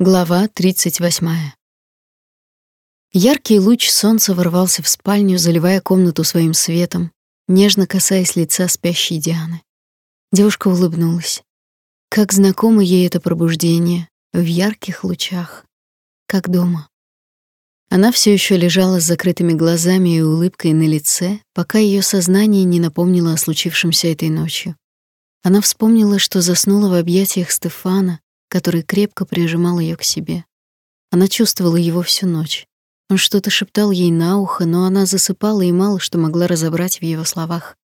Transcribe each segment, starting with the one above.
Глава 38. Яркий луч солнца ворвался в спальню, заливая комнату своим светом, нежно касаясь лица спящей Дианы. Девушка улыбнулась. Как знакомо ей это пробуждение в ярких лучах, как дома. Она все еще лежала с закрытыми глазами и улыбкой на лице, пока ее сознание не напомнило о случившемся этой ночью. Она вспомнила, что заснула в объятиях Стефана, который крепко прижимал ее к себе. Она чувствовала его всю ночь. Он что-то шептал ей на ухо, но она засыпала и мало что могла разобрать в его словах.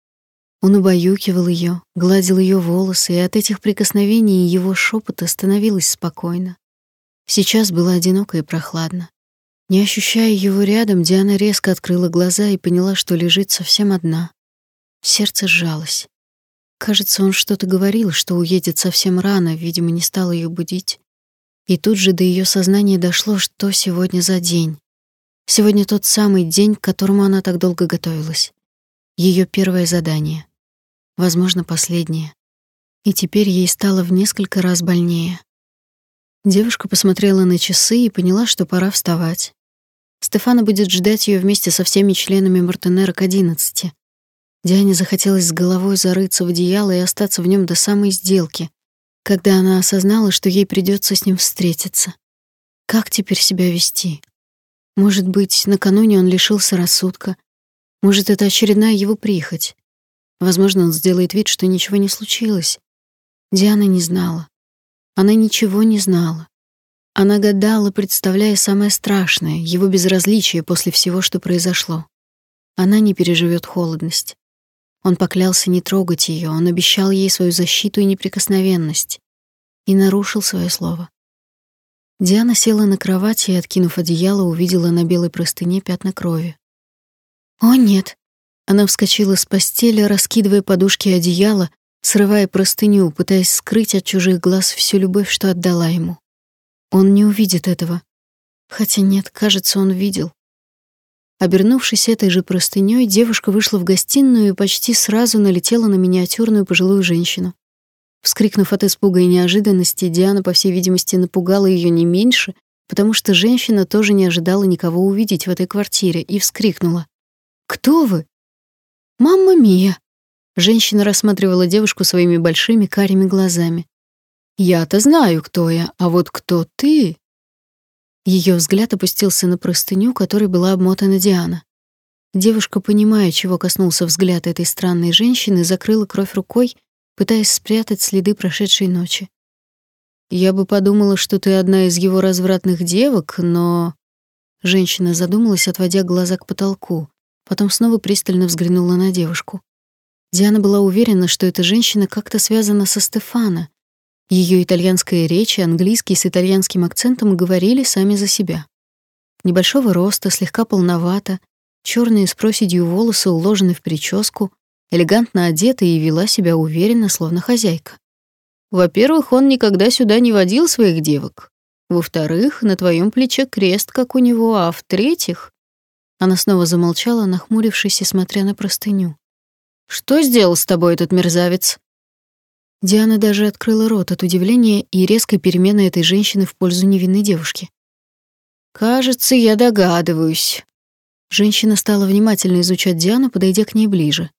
Он убаюкивал ее, гладил ее волосы, и от этих прикосновений и его шепота становилось спокойно. Сейчас было одиноко и прохладно. Не ощущая его рядом, Диана резко открыла глаза и поняла, что лежит совсем одна. Сердце сжалось. Кажется, он что-то говорил, что уедет совсем рано, видимо, не стал ее будить. И тут же до ее сознания дошло, что сегодня за день. Сегодня тот самый день, к которому она так долго готовилась. Ее первое задание. Возможно, последнее. И теперь ей стало в несколько раз больнее. Девушка посмотрела на часы и поняла, что пора вставать. Стефана будет ждать ее вместе со всеми членами Мартенера к одиннадцати. Диане захотелось с головой зарыться в одеяло и остаться в нем до самой сделки, когда она осознала, что ей придется с ним встретиться. Как теперь себя вести? Может быть, накануне он лишился рассудка. Может, это очередная его прихоть. Возможно, он сделает вид, что ничего не случилось. Диана не знала. Она ничего не знала. Она гадала, представляя самое страшное, его безразличие после всего, что произошло. Она не переживет холодность. Он поклялся не трогать ее, он обещал ей свою защиту и неприкосновенность. И нарушил свое слово. Диана села на кровати и, откинув одеяло, увидела на белой простыне пятна крови. «О, нет!» Она вскочила с постели, раскидывая подушки и одеяло, срывая простыню, пытаясь скрыть от чужих глаз всю любовь, что отдала ему. Он не увидит этого. Хотя нет, кажется, он видел. Обернувшись этой же простынёй, девушка вышла в гостиную и почти сразу налетела на миниатюрную пожилую женщину. Вскрикнув от испуга и неожиданности, Диана, по всей видимости, напугала её не меньше, потому что женщина тоже не ожидала никого увидеть в этой квартире и вскрикнула. «Кто вы?» «Мамма Мия!» Женщина рассматривала девушку своими большими карими глазами. «Я-то знаю, кто я, а вот кто ты?» Ее взгляд опустился на простыню, которой была обмотана Диана. Девушка, понимая, чего коснулся взгляд этой странной женщины, закрыла кровь рукой, пытаясь спрятать следы прошедшей ночи. Я бы подумала, что ты одна из его развратных девок, но Женщина задумалась, отводя глаза к потолку, потом снова пристально взглянула на девушку. Диана была уверена, что эта женщина как-то связана со Стефано, ее итальянская речь и английский с итальянским акцентом говорили сами за себя. Небольшого роста, слегка полновата, черные с проседью волосы уложены в прическу, элегантно одета и вела себя уверенно, словно хозяйка. Во-первых, он никогда сюда не водил своих девок. Во-вторых, на твоем плече крест, как у него, а в-третьих... Она снова замолчала, нахмурившись и смотря на простыню. «Что сделал с тобой этот мерзавец?» Диана даже открыла рот от удивления и резкой перемены этой женщины в пользу невинной девушки. «Кажется, я догадываюсь». Женщина стала внимательно изучать Диану, подойдя к ней ближе.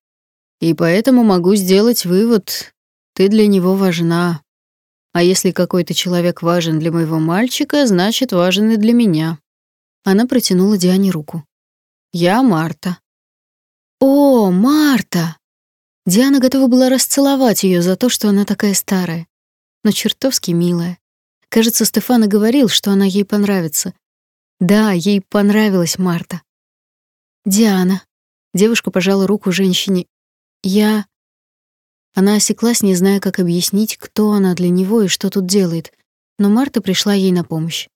«И поэтому могу сделать вывод. Ты для него важна. А если какой-то человек важен для моего мальчика, значит, важен и для меня». Она протянула Диане руку. «Я Марта». «О, Марта!» Диана готова была расцеловать ее за то, что она такая старая, но чертовски милая. Кажется, Стефана говорил, что она ей понравится. Да, ей понравилась Марта. Диана. Девушка пожала руку женщине. Я Она осеклась, не зная, как объяснить, кто она для него и что тут делает, но Марта пришла ей на помощь.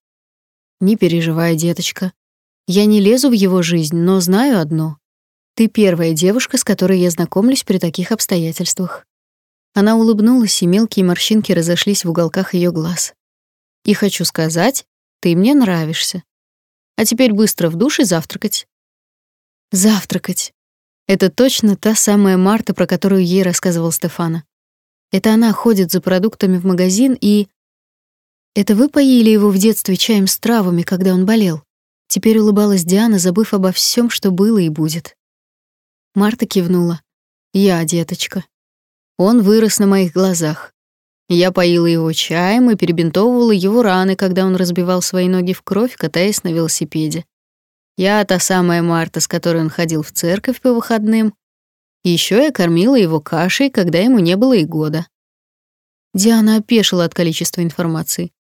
Не переживай, деточка. Я не лезу в его жизнь, но знаю одно. Ты первая девушка, с которой я знакомлюсь при таких обстоятельствах. Она улыбнулась, и мелкие морщинки разошлись в уголках ее глаз. И хочу сказать, ты мне нравишься. А теперь быстро в душ и завтракать. Завтракать. Это точно та самая Марта, про которую ей рассказывал Стефана. Это она ходит за продуктами в магазин и Это вы поили его в детстве чаем с травами, когда он болел? Теперь улыбалась Диана, забыв обо всем, что было и будет. Марта кивнула. Я, деточка. Он вырос на моих глазах. Я поила его чаем и перебинтовывала его раны, когда он разбивал свои ноги в кровь, катаясь на велосипеде. Я та самая Марта, с которой он ходил в церковь по выходным. Еще я кормила его кашей, когда ему не было и года. Диана опешила от количества информации.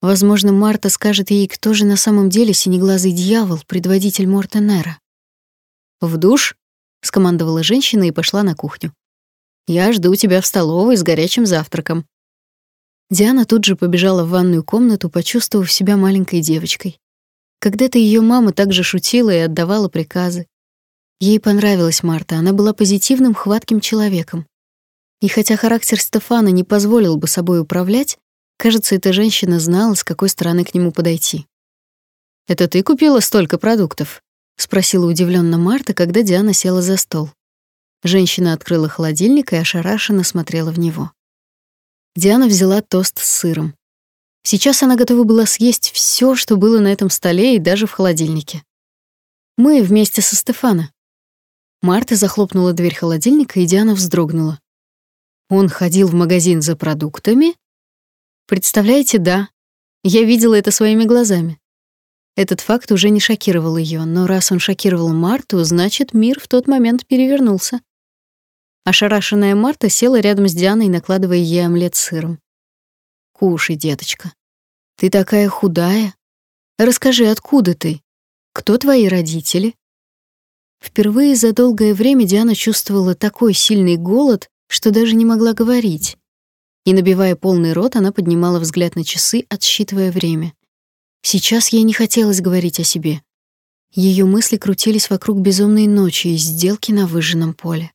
Возможно, Марта скажет ей, кто же на самом деле синеглазый дьявол, предводитель Мортенера. «В душ?» — скомандовала женщина и пошла на кухню. «Я жду тебя в столовой с горячим завтраком». Диана тут же побежала в ванную комнату, почувствовав себя маленькой девочкой. Когда-то ее мама также шутила и отдавала приказы. Ей понравилась Марта, она была позитивным, хватким человеком. И хотя характер Стефана не позволил бы собой управлять, кажется, эта женщина знала, с какой стороны к нему подойти. «Это ты купила столько продуктов?» — спросила удивленно Марта, когда Диана села за стол. Женщина открыла холодильник и ошарашенно смотрела в него. Диана взяла тост с сыром. Сейчас она готова была съесть все, что было на этом столе и даже в холодильнике. Мы вместе со Стефана. Марта захлопнула дверь холодильника, и Диана вздрогнула. Он ходил в магазин за продуктами? Представляете, да. Я видела это своими глазами. Этот факт уже не шокировал ее, но раз он шокировал Марту, значит, мир в тот момент перевернулся. Ошарашенная Марта села рядом с Дианой, накладывая ей омлет с сыром. «Кушай, деточка. Ты такая худая. Расскажи, откуда ты? Кто твои родители?» Впервые за долгое время Диана чувствовала такой сильный голод, что даже не могла говорить. И, набивая полный рот, она поднимала взгляд на часы, отсчитывая время. Сейчас ей не хотелось говорить о себе. Ее мысли крутились вокруг безумной ночи и сделки на выжженном поле.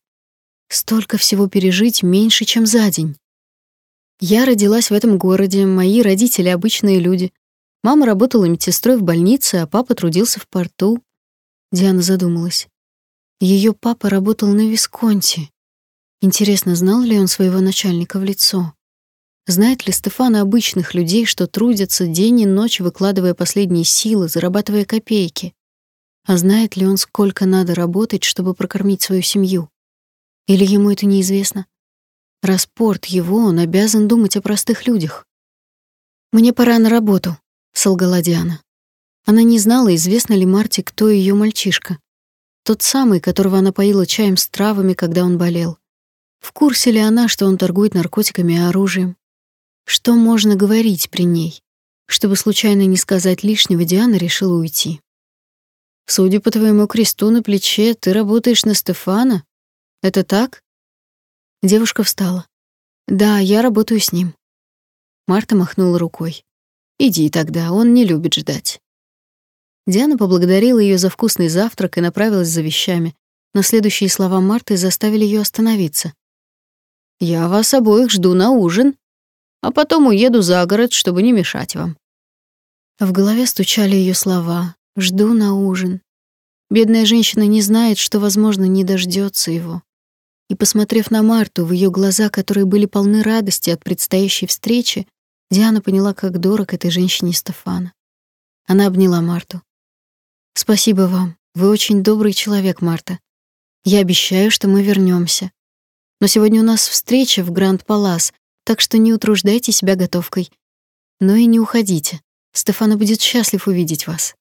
Столько всего пережить меньше, чем за день. Я родилась в этом городе, мои родители — обычные люди. Мама работала медсестрой в больнице, а папа трудился в порту. Диана задумалась. Ее папа работал на Висконти. Интересно, знал ли он своего начальника в лицо? Знает ли Стефан обычных людей, что трудятся день и ночь, выкладывая последние силы, зарабатывая копейки? А знает ли он, сколько надо работать, чтобы прокормить свою семью? Или ему это неизвестно? Раз порт его, он обязан думать о простых людях. «Мне пора на работу», — солгала Диана. Она не знала, известно ли Марте, кто ее мальчишка. Тот самый, которого она поила чаем с травами, когда он болел. В курсе ли она, что он торгует наркотиками и оружием? Что можно говорить при ней? Чтобы случайно не сказать лишнего, Диана решила уйти. «Судя по твоему кресту на плече, ты работаешь на Стефана? Это так?» Девушка встала. «Да, я работаю с ним». Марта махнула рукой. «Иди тогда, он не любит ждать». Диана поблагодарила ее за вкусный завтрак и направилась за вещами, но следующие слова Марты заставили ее остановиться. Я вас обоих жду на ужин, а потом уеду за город, чтобы не мешать вам. В голове стучали ее слова: "Жду на ужин". Бедная женщина не знает, что, возможно, не дождется его. И посмотрев на Марту, в ее глаза, которые были полны радости от предстоящей встречи, Диана поняла, как дорог этой женщине Стефана. Она обняла Марту. Спасибо вам. Вы очень добрый человек, Марта. Я обещаю, что мы вернемся. Но сегодня у нас встреча в Гранд-Палас, так что не утруждайте себя готовкой. Но и не уходите. Стефана будет счастлив увидеть вас.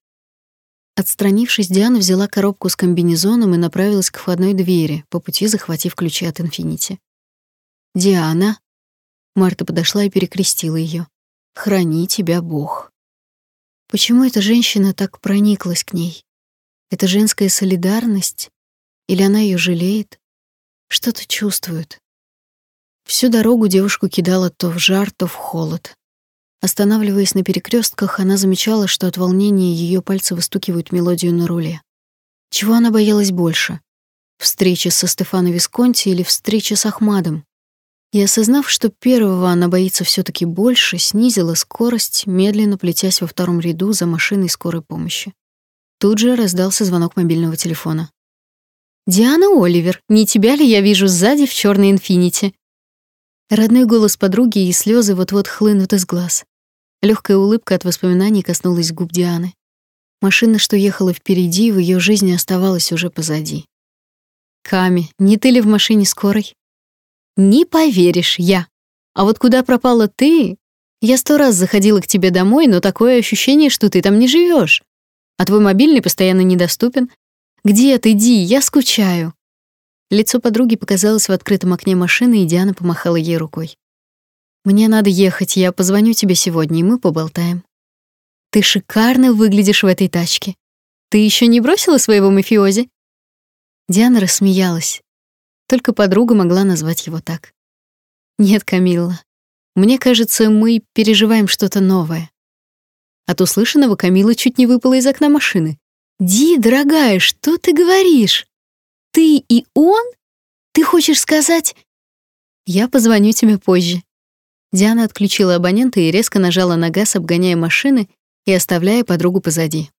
Отстранившись, Диана взяла коробку с комбинезоном и направилась к входной двери, по пути захватив ключи от Инфинити. «Диана!» Марта подошла и перекрестила ее. «Храни тебя Бог!» Почему эта женщина так прониклась к ней? Это женская солидарность? Или она ее жалеет? Что-то чувствует. Всю дорогу девушку кидало то в жар, то в холод. Останавливаясь на перекрестках, она замечала, что от волнения ее пальцы выстукивают мелодию на руле. Чего она боялась больше? Встречи со Стефано Висконти или встречи с Ахмадом? И осознав, что первого она боится все таки больше, снизила скорость, медленно плетясь во втором ряду за машиной скорой помощи. Тут же раздался звонок мобильного телефона. «Диана Оливер, не тебя ли я вижу сзади в черной инфинити?» Родной голос подруги и слезы вот-вот хлынут из глаз. Легкая улыбка от воспоминаний коснулась губ Дианы. Машина, что ехала впереди, в ее жизни оставалась уже позади. Ками, не ты ли в машине скорой? Не поверишь, я. А вот куда пропала ты? Я сто раз заходила к тебе домой, но такое ощущение, что ты там не живешь. А твой мобильный постоянно недоступен. Где ты, Ди? Я скучаю. Лицо подруги показалось в открытом окне машины, и Диана помахала ей рукой. Мне надо ехать, я позвоню тебе сегодня, и мы поболтаем. Ты шикарно выглядишь в этой тачке. Ты еще не бросила своего мафиози? Диана рассмеялась. Только подруга могла назвать его так. Нет, Камилла. Мне кажется, мы переживаем что-то новое. От услышанного Камила чуть не выпала из окна машины. «Ди, дорогая, что ты говоришь? Ты и он? Ты хочешь сказать...» «Я позвоню тебе позже». Диана отключила абонента и резко нажала на газ, обгоняя машины и оставляя подругу позади.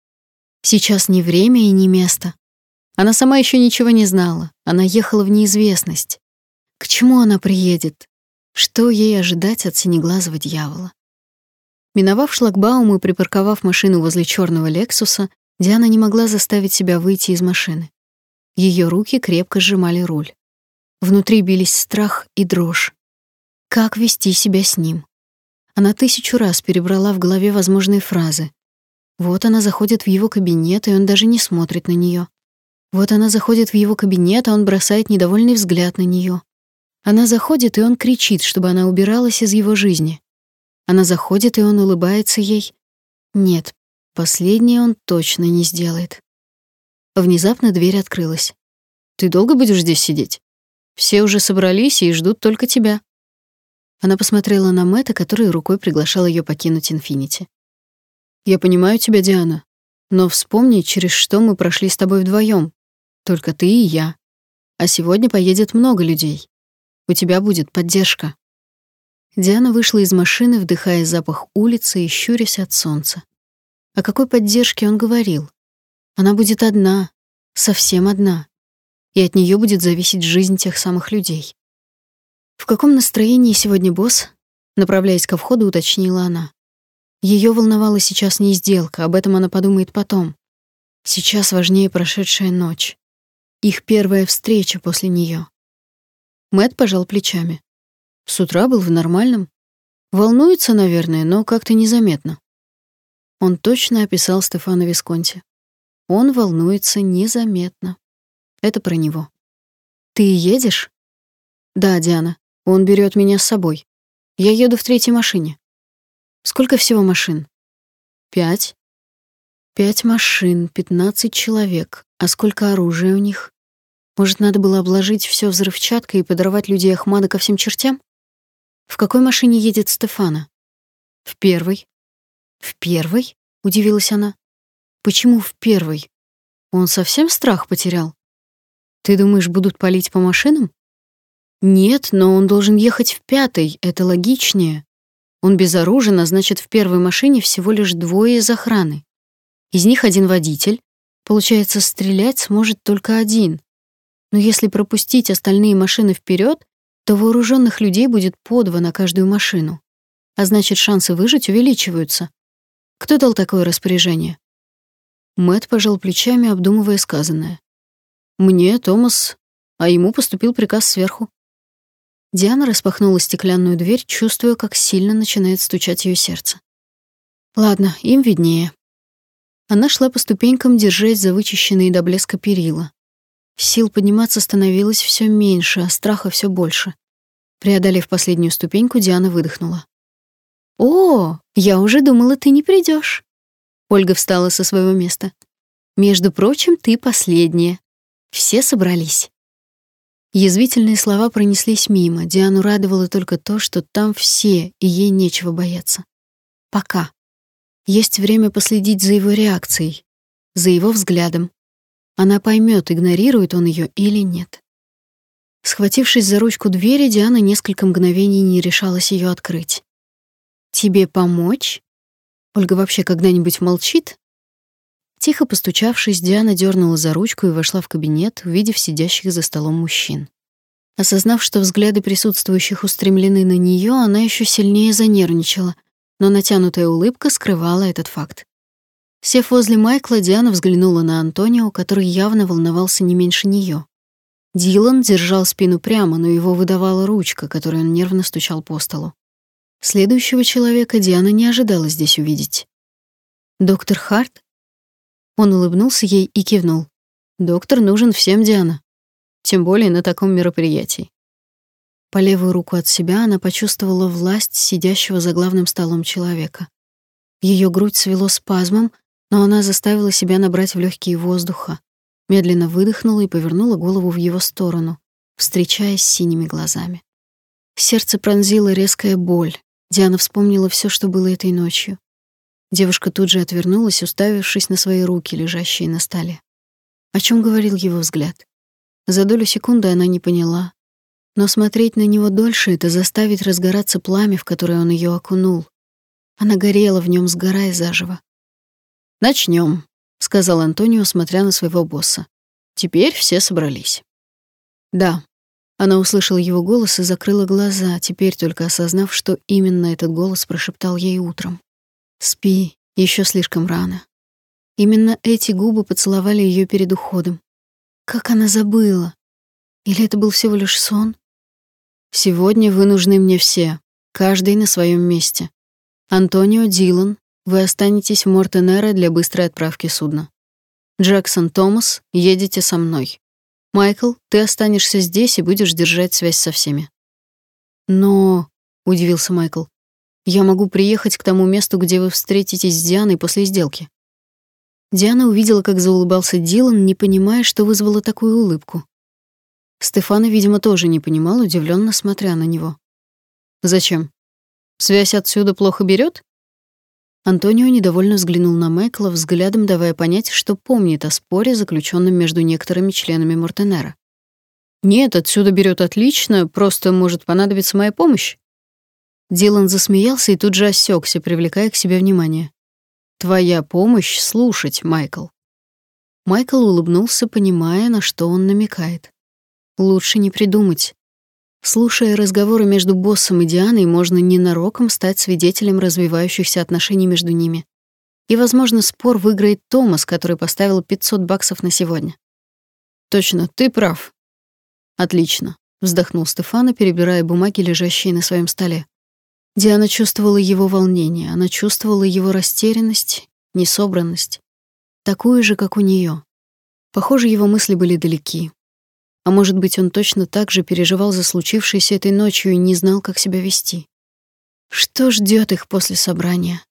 Сейчас не время и не место. Она сама еще ничего не знала. Она ехала в неизвестность. К чему она приедет? Что ей ожидать от синеглазого дьявола? Миновав шлагбаум и припарковав машину возле черного Лексуса, Диана не могла заставить себя выйти из машины. Ее руки крепко сжимали руль. Внутри бились страх и дрожь. Как вести себя с ним? Она тысячу раз перебрала в голове возможные фразы. Вот она заходит в его кабинет, и он даже не смотрит на нее. Вот она заходит в его кабинет, а он бросает недовольный взгляд на нее. Она заходит, и он кричит, чтобы она убиралась из его жизни. Она заходит, и он улыбается ей. Нет, последнее он точно не сделает. Внезапно дверь открылась. «Ты долго будешь здесь сидеть? Все уже собрались и ждут только тебя». Она посмотрела на Мэтта, который рукой приглашал ее покинуть Инфинити. «Я понимаю тебя, Диана, но вспомни, через что мы прошли с тобой вдвоем. Только ты и я. А сегодня поедет много людей. У тебя будет поддержка». Диана вышла из машины, вдыхая запах улицы и щурясь от солнца. О какой поддержке он говорил? Она будет одна, совсем одна, и от нее будет зависеть жизнь тех самых людей. «В каком настроении сегодня босс?» Направляясь ко входу, уточнила она. Ее волновала сейчас не сделка, об этом она подумает потом. Сейчас важнее прошедшая ночь. Их первая встреча после нее. Мэт пожал плечами. С утра был в нормальном. Волнуется, наверное, но как-то незаметно. Он точно описал Стефана Висконти. Он волнуется незаметно. Это про него. Ты едешь? Да, Диана. Он берет меня с собой. Я еду в третьей машине. Сколько всего машин? Пять. Пять машин, пятнадцать человек. А сколько оружия у них? Может, надо было обложить все взрывчаткой и подорвать людей Ахмада ко всем чертям? В какой машине едет Стефана? В первой. В первой? Удивилась она. Почему в первой? Он совсем страх потерял? Ты думаешь, будут палить по машинам? Нет, но он должен ехать в пятой, это логичнее. Он безоружен, а значит, в первой машине всего лишь двое из охраны. Из них один водитель. Получается, стрелять сможет только один. Но если пропустить остальные машины вперед, то вооруженных людей будет по два на каждую машину. А значит, шансы выжить увеличиваются. Кто дал такое распоряжение? Мэт пожал плечами, обдумывая сказанное. Мне, Томас, а ему поступил приказ сверху. Диана распахнула стеклянную дверь, чувствуя, как сильно начинает стучать ее сердце. Ладно, им виднее. Она шла по ступенькам, держась за вычищенные до блеска перила. Сил подниматься становилось все меньше, а страха все больше. Преодолев последнюю ступеньку, Диана выдохнула. «О, я уже думала, ты не придешь. Ольга встала со своего места. «Между прочим, ты последняя. Все собрались». Язвительные слова пронеслись мимо. Диану радовало только то, что там все, и ей нечего бояться. Пока. Есть время последить за его реакцией, за его взглядом. Она поймет, игнорирует он ее или нет. Схватившись за ручку двери, Диана несколько мгновений не решалась ее открыть. «Тебе помочь?» Ольга вообще когда-нибудь молчит? Тихо постучавшись, Диана дернула за ручку и вошла в кабинет, увидев сидящих за столом мужчин. Осознав, что взгляды присутствующих устремлены на нее, она еще сильнее занервничала. но натянутая улыбка скрывала этот факт. Сев возле Майкла, Диана взглянула на Антонио, который явно волновался не меньше нее. Дилан держал спину прямо, но его выдавала ручка, которой он нервно стучал по столу. Следующего человека Диана не ожидала здесь увидеть. «Доктор Харт?» Он улыбнулся ей и кивнул. «Доктор нужен всем, Диана. Тем более на таком мероприятии». По левую руку от себя она почувствовала власть сидящего за главным столом человека. Ее грудь свело спазмом, но она заставила себя набрать в легкие воздуха, медленно выдохнула и повернула голову в его сторону, встречаясь с синими глазами. Сердце пронзила резкая боль. Диана вспомнила все, что было этой ночью. Девушка тут же отвернулась, уставившись на свои руки, лежащие на столе. О чем говорил его взгляд? За долю секунды она не поняла, но смотреть на него дольше это заставит разгораться пламя, в которое он ее окунул. Она горела в нем, сгорая заживо. Начнем, сказал Антонио, смотря на своего босса. Теперь все собрались. Да. Она услышала его голос и закрыла глаза, теперь только осознав, что именно этот голос прошептал ей утром. Спи, еще слишком рано. Именно эти губы поцеловали ее перед уходом. Как она забыла? Или это был всего лишь сон? Сегодня вы нужны мне все, каждый на своем месте. Антонио Дилан, вы останетесь в Мортенеро для быстрой отправки судна. Джексон Томас, едете со мной. Майкл, ты останешься здесь и будешь держать связь со всеми. Но, удивился Майкл, я могу приехать к тому месту, где вы встретитесь с Дианой после сделки. Диана увидела, как заулыбался Дилан, не понимая, что вызвало такую улыбку. Стефана, видимо, тоже не понимал, удивленно смотря на него. Зачем? Связь отсюда плохо берет? Антонио недовольно взглянул на Майкла, взглядом давая понять, что помнит о споре, заключенном между некоторыми членами Мортенера. «Нет, отсюда берет отлично, просто может понадобиться моя помощь». Дилан засмеялся и тут же осекся, привлекая к себе внимание. «Твоя помощь — слушать, Майкл». Майкл улыбнулся, понимая, на что он намекает. «Лучше не придумать. Слушая разговоры между боссом и Дианой, можно ненароком стать свидетелем развивающихся отношений между ними. И, возможно, спор выиграет Томас, который поставил 500 баксов на сегодня. «Точно, ты прав». «Отлично», — вздохнул Стефана, перебирая бумаги, лежащие на своем столе. Диана чувствовала его волнение, она чувствовала его растерянность, несобранность, такую же, как у нее. Похоже, его мысли были далеки. А может быть, он точно так же переживал за случившееся этой ночью и не знал, как себя вести. Что ждет их после собрания?